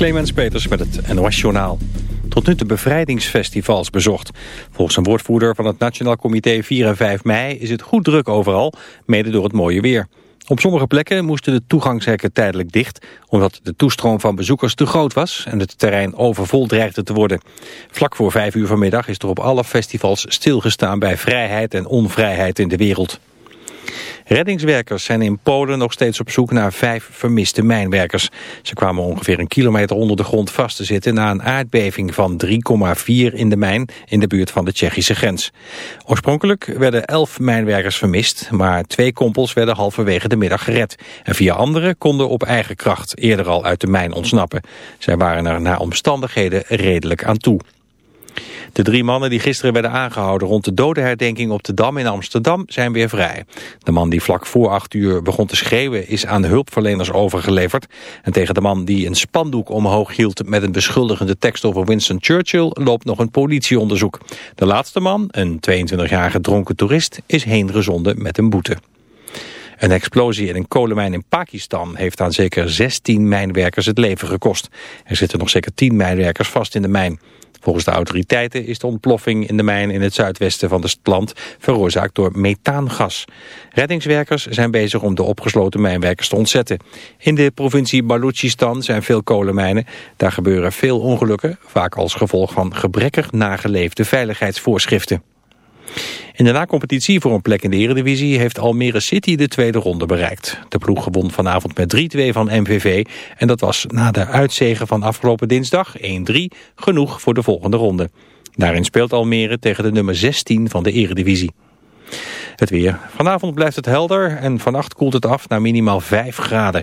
Clemens Peters met het NOS Journaal. Tot nu toe bevrijdingsfestivals bezocht. Volgens een woordvoerder van het Nationaal Comité 4 en 5 mei is het goed druk overal, mede door het mooie weer. Op sommige plekken moesten de toegangshekken tijdelijk dicht... omdat de toestroom van bezoekers te groot was... en het terrein overvol dreigde te worden. Vlak voor vijf uur vanmiddag is er op alle festivals stilgestaan... bij vrijheid en onvrijheid in de wereld. Reddingswerkers zijn in Polen nog steeds op zoek naar vijf vermiste mijnwerkers. Ze kwamen ongeveer een kilometer onder de grond vast te zitten... na een aardbeving van 3,4 in de mijn in de buurt van de Tsjechische grens. Oorspronkelijk werden elf mijnwerkers vermist... maar twee kompels werden halverwege de middag gered. En vier anderen konden op eigen kracht eerder al uit de mijn ontsnappen. Zij waren er naar omstandigheden redelijk aan toe. De drie mannen die gisteren werden aangehouden rond de dodenherdenking op de Dam in Amsterdam zijn weer vrij. De man die vlak voor acht uur begon te schreeuwen is aan hulpverleners overgeleverd. En tegen de man die een spandoek omhoog hield met een beschuldigende tekst over Winston Churchill loopt nog een politieonderzoek. De laatste man, een 22-jarige dronken toerist, is heengezonden met een boete. Een explosie in een kolenmijn in Pakistan heeft aan zeker 16 mijnwerkers het leven gekost. Er zitten nog zeker 10 mijnwerkers vast in de mijn. Volgens de autoriteiten is de ontploffing in de mijn in het zuidwesten van het land veroorzaakt door methaangas. Reddingswerkers zijn bezig om de opgesloten mijnwerkers te ontzetten. In de provincie Balochistan zijn veel kolenmijnen. Daar gebeuren veel ongelukken, vaak als gevolg van gebrekkig nageleefde veiligheidsvoorschriften. In de nacompetitie voor een plek in de Eredivisie heeft Almere City de tweede ronde bereikt. De ploeg won vanavond met 3-2 van MVV en dat was na de uitzegen van afgelopen dinsdag 1-3 genoeg voor de volgende ronde. Daarin speelt Almere tegen de nummer 16 van de Eredivisie. Het weer. Vanavond blijft het helder en vannacht koelt het af naar minimaal 5 graden.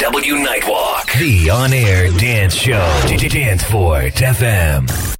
W Nightwalk. The on air dance show. Dance Danceport FM.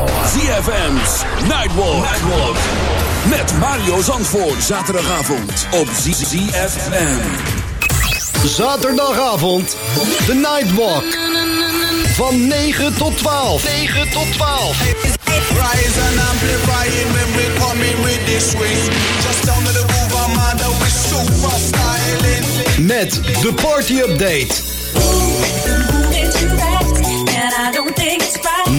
ZFM's Nightwalk. Nightwalk. Met Mario Zandvoort. Zaterdagavond op ZFM. Zaterdagavond. De Nightwalk. Van 9 tot 12. 9 tot 12. Rise and amplifying when we come in with this swing. Just down to the groove, I'm under with super styling. Met de party update.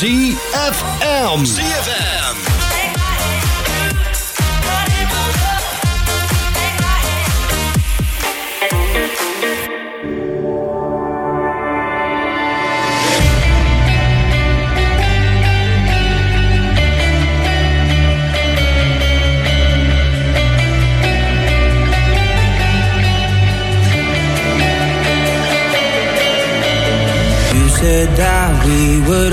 ZFM. ZFM. said that we would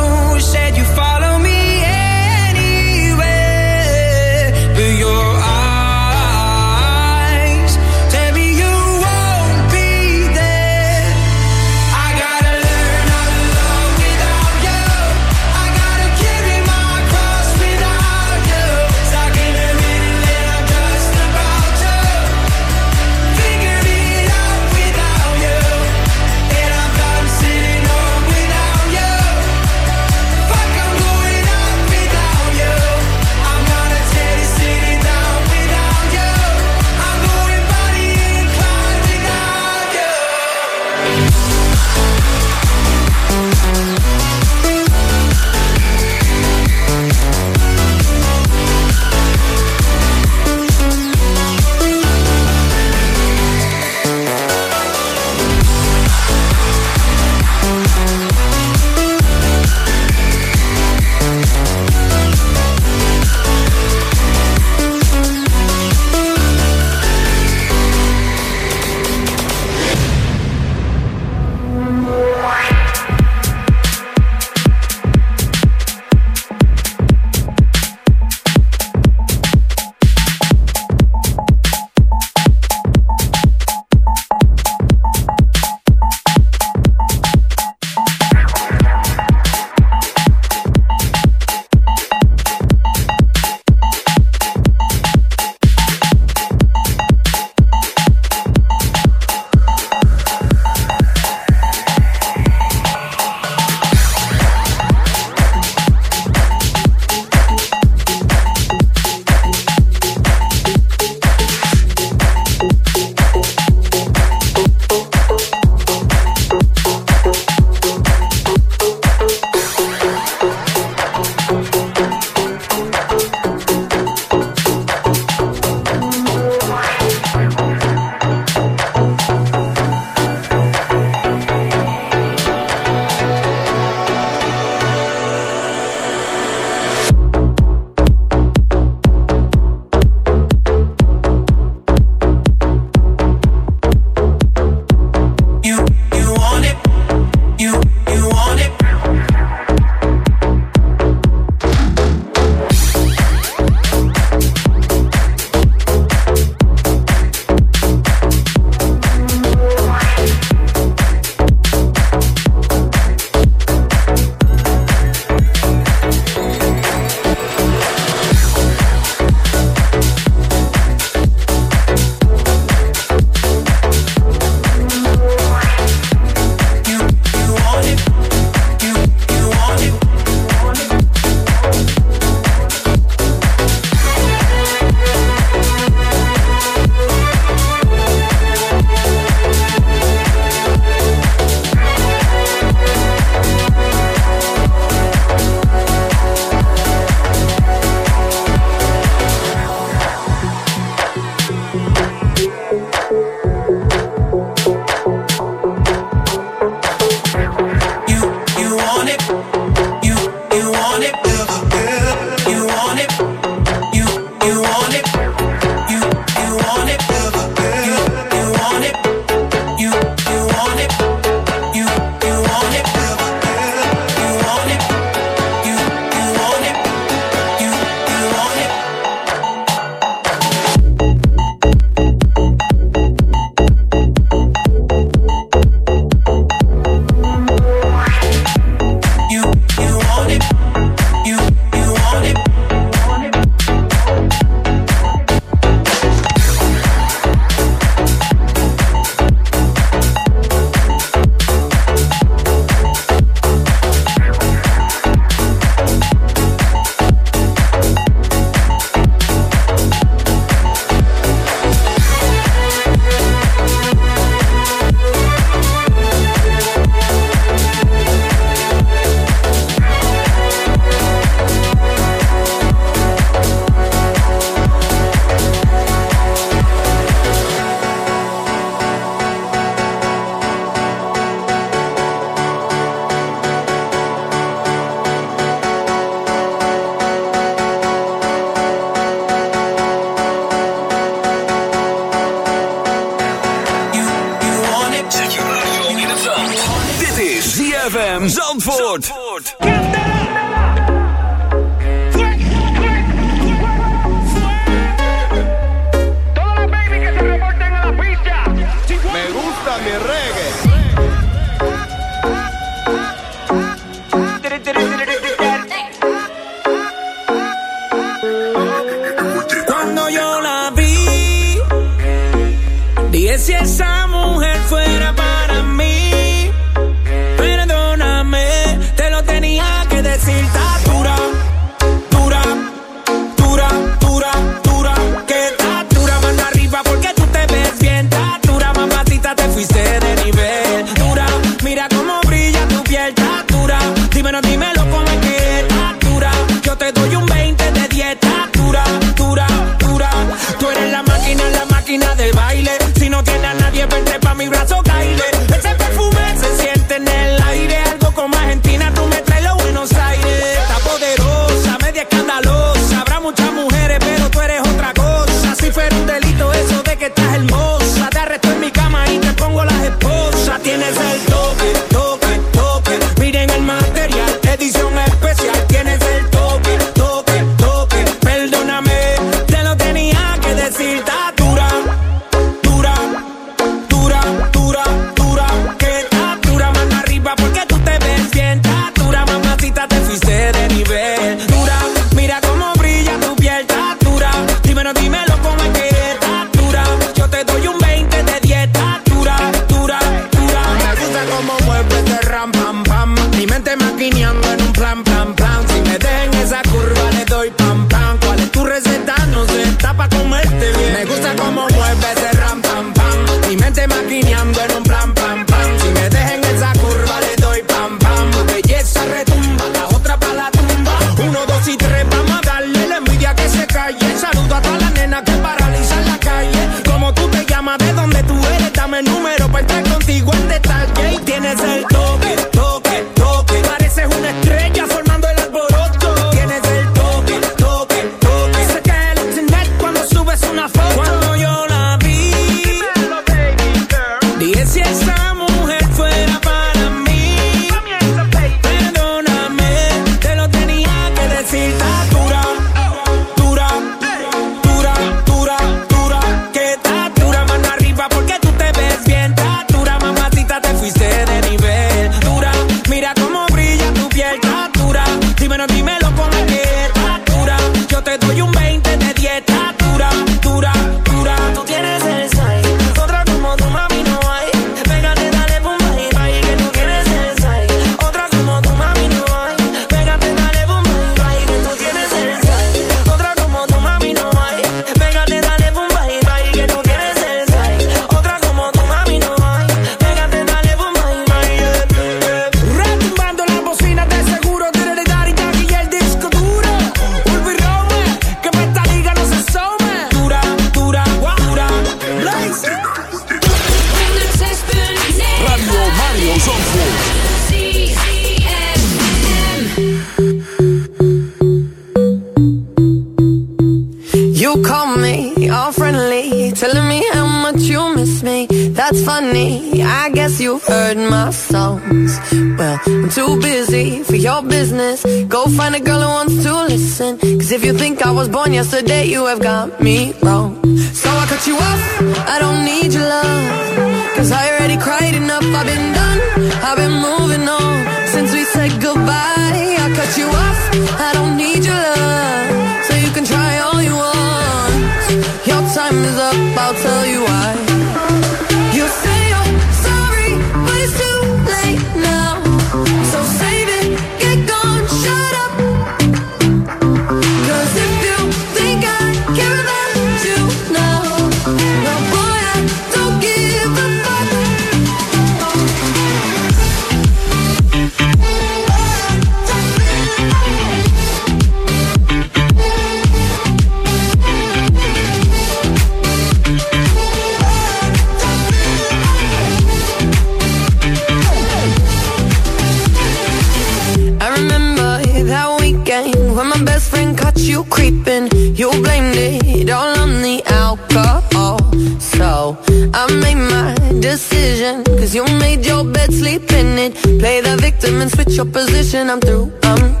Your position. I'm through, I'm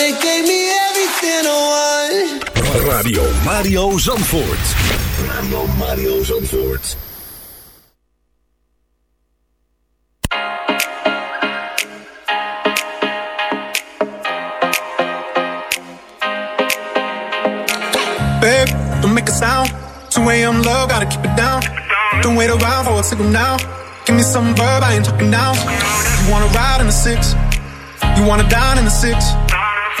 They gave me everything I want. Radio Mario Zandvoort. Radio Mario Zandvoort. Babe, don't make a sound. 2 a.m. love, gotta keep it down. Don't wait around for a signal now. Give me some verb, I ain't talking now. You wanna ride in the six, you wanna dine in the six.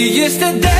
We used to dance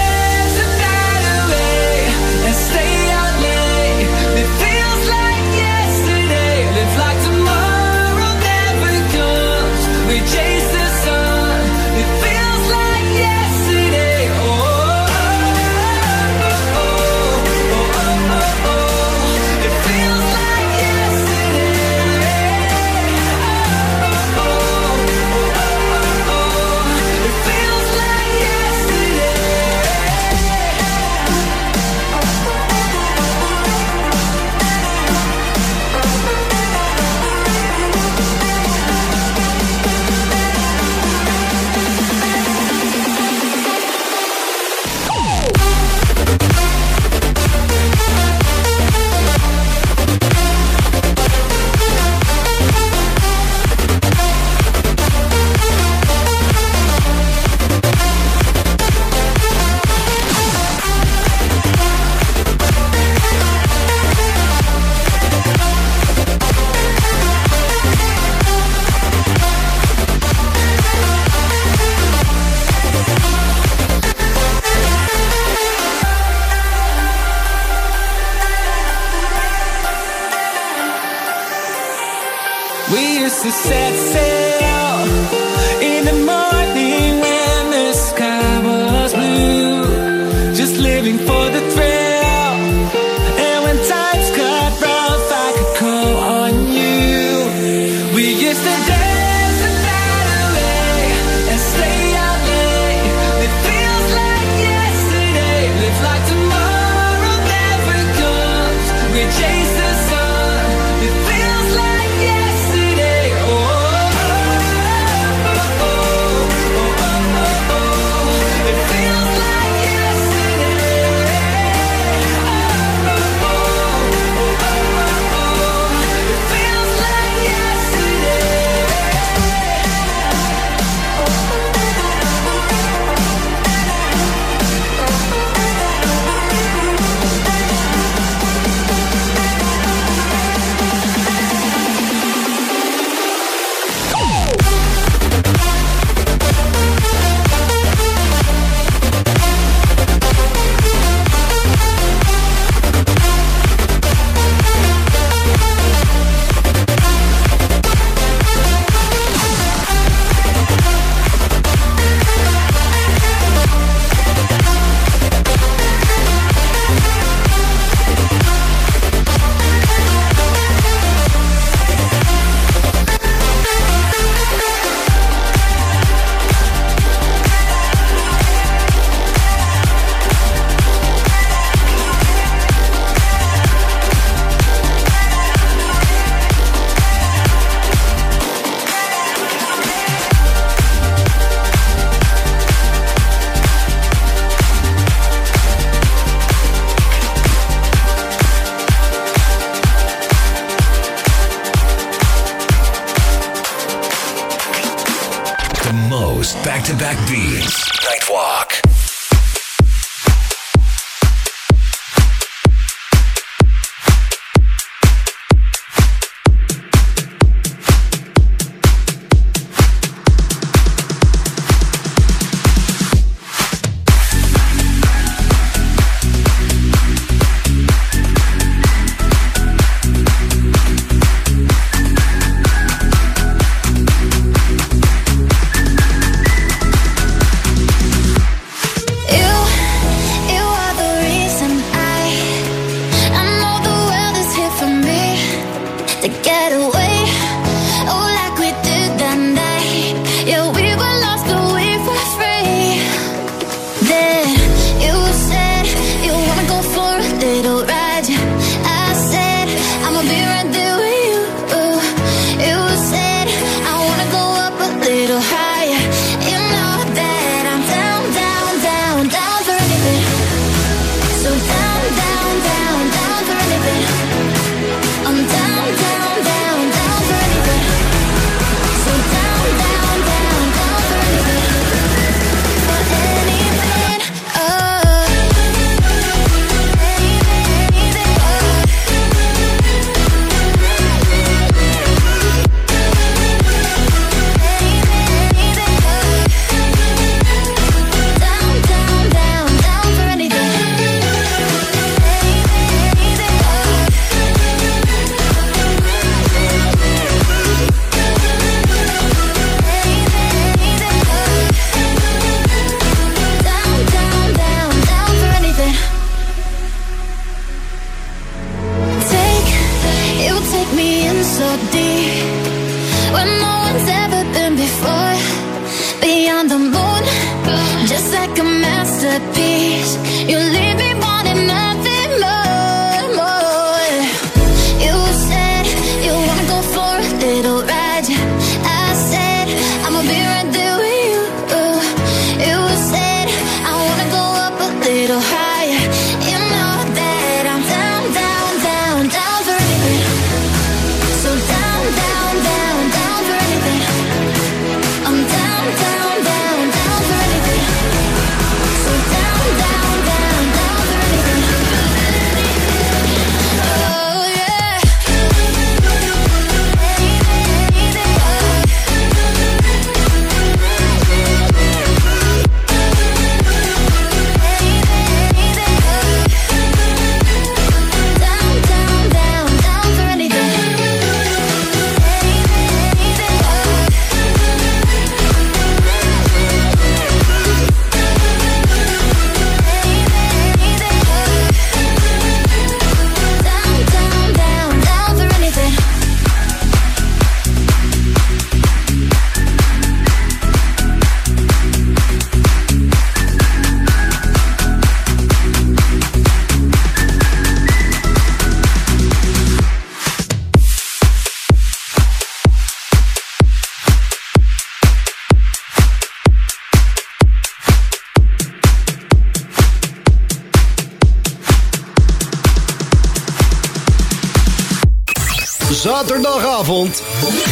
zaterdagavond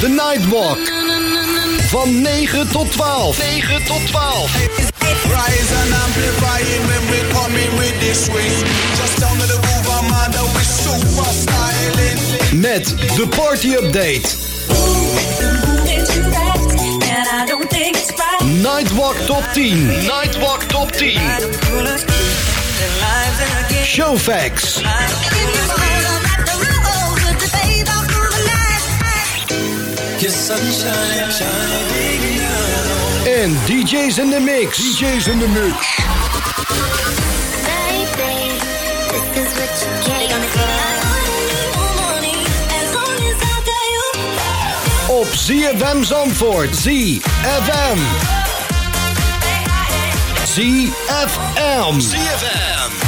night Nightwalk. Van 9 tot 12. 9 tot 12. Rise and amplify when we coming with this swing. Just down to the I'm on the super styling. Met de party update. Nightwalk top 10. Nightwalk top 10. Showfax. En DJ's in the mix. DJ's in the mix. Op CFM is C you get. Op ZFM Zandvoort. ZFM. ZFM. ZFM.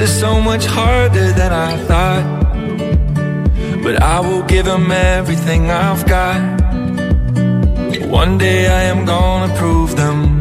Is so much harder than I thought. But I will give him everything I've got. One day I am gonna prove them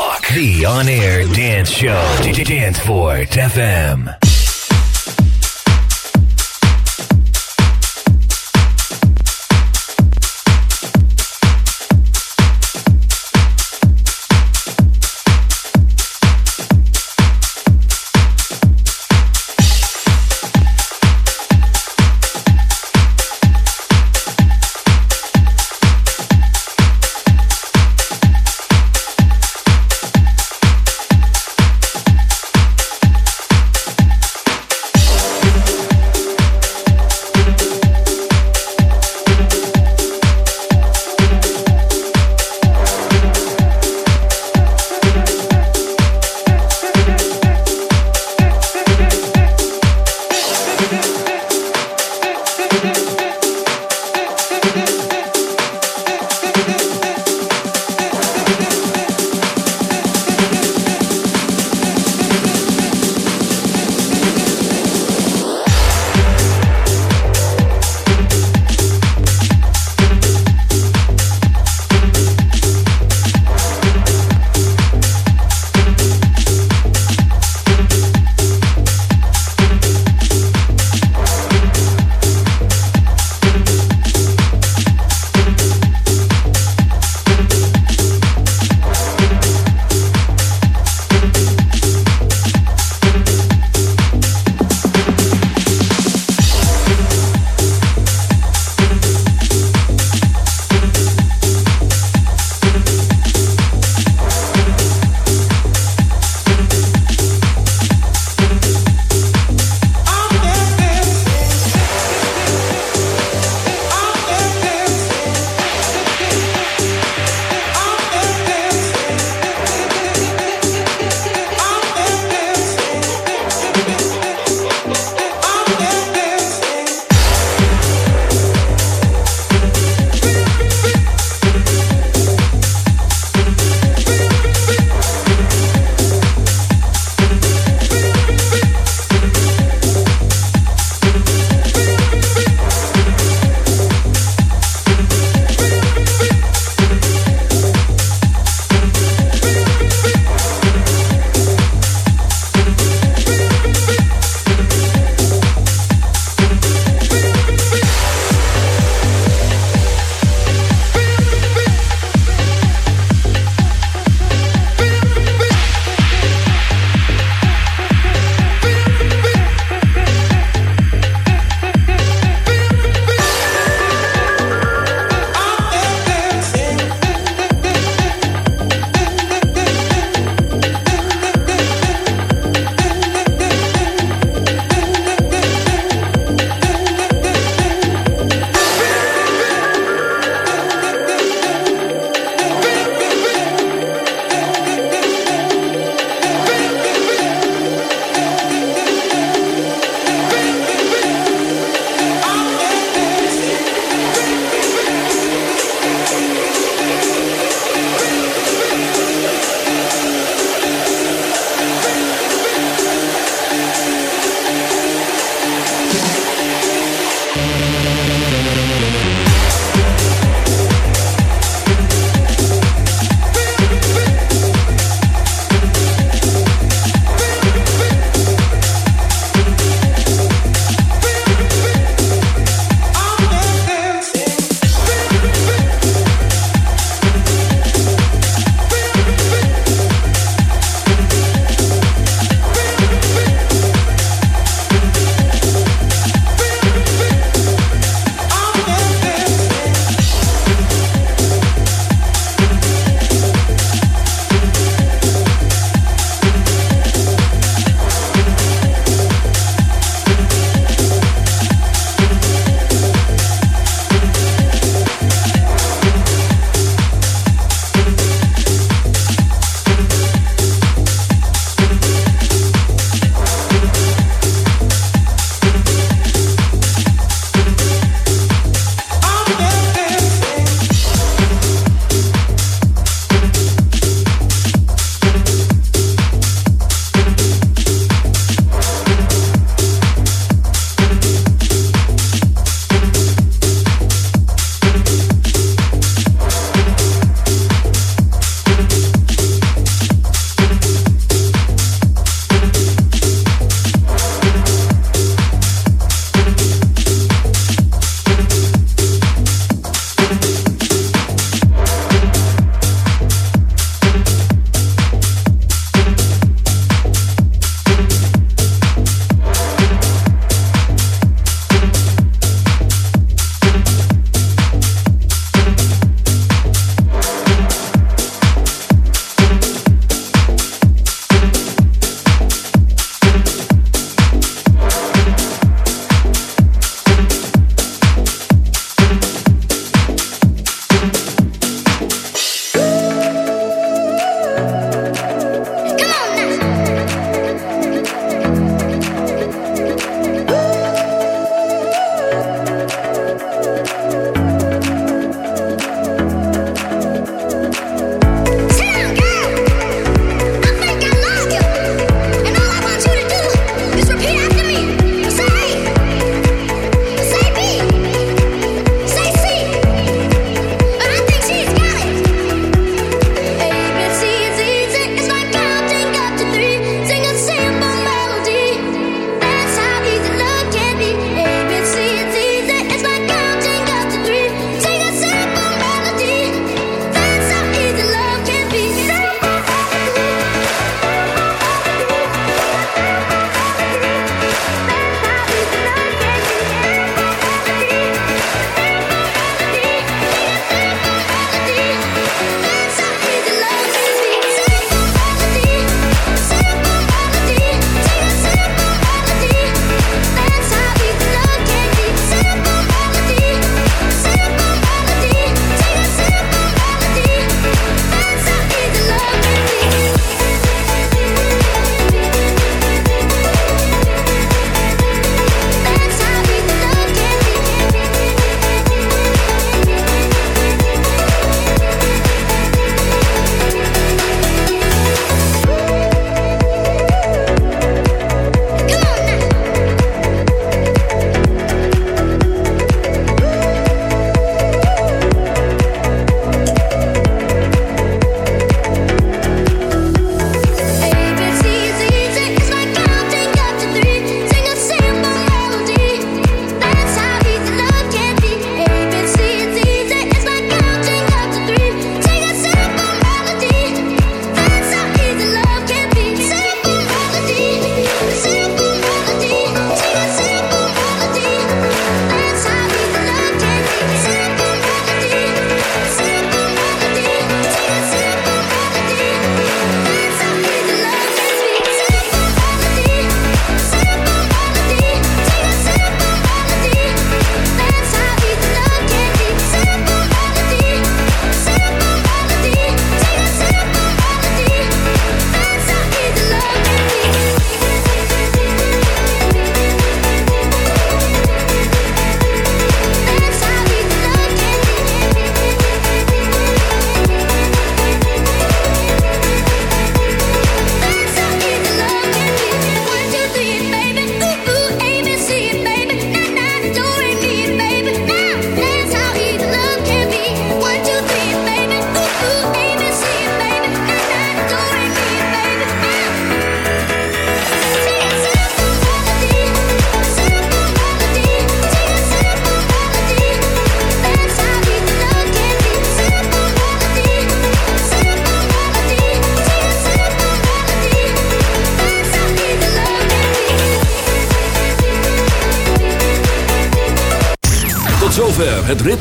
Talk, the on air dance show, Dance Fort FM.